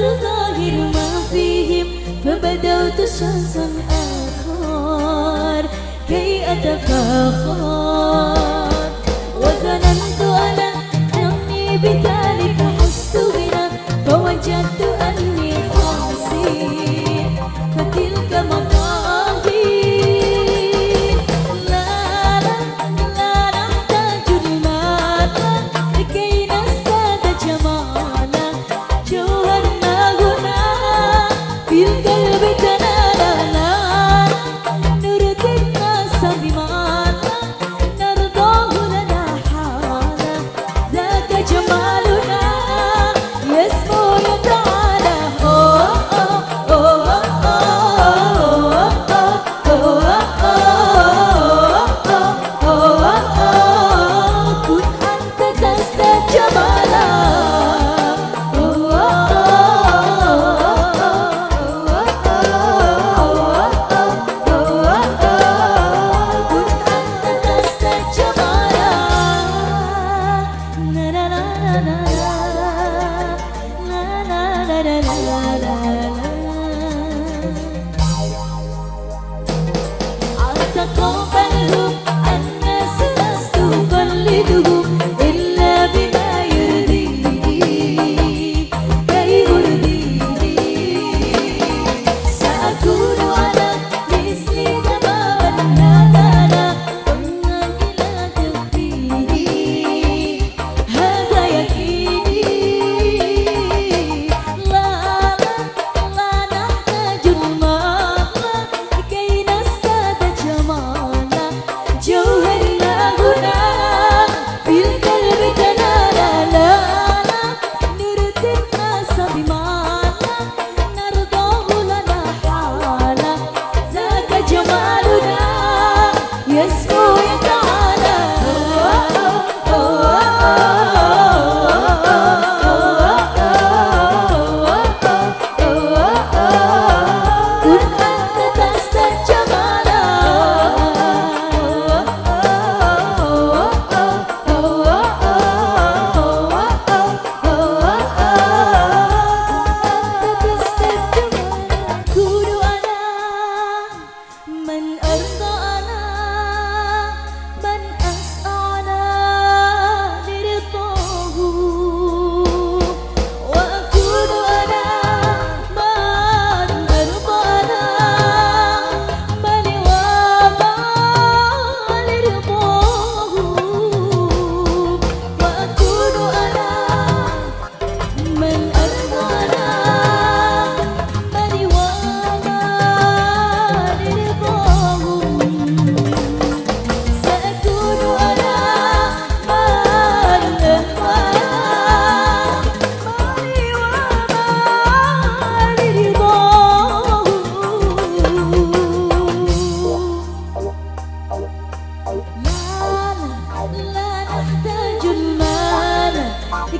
أنت ما فيهم فبدوت شخصا آخر. كي أتفاخر. وظننت أنا أني بذلك حست غنى فوجدت أني قاسي Wilde Hasta dias.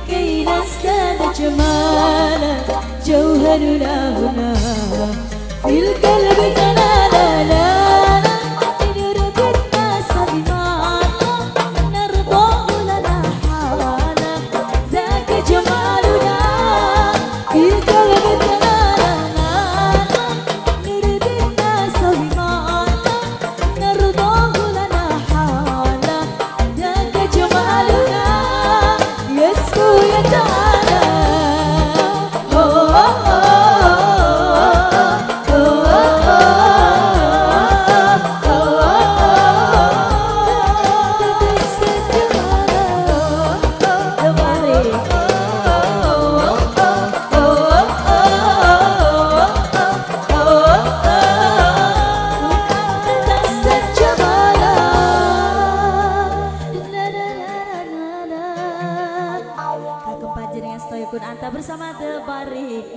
لكي نزداد جمالا جوهرنا هنا. في القلب تنام bersama The Barik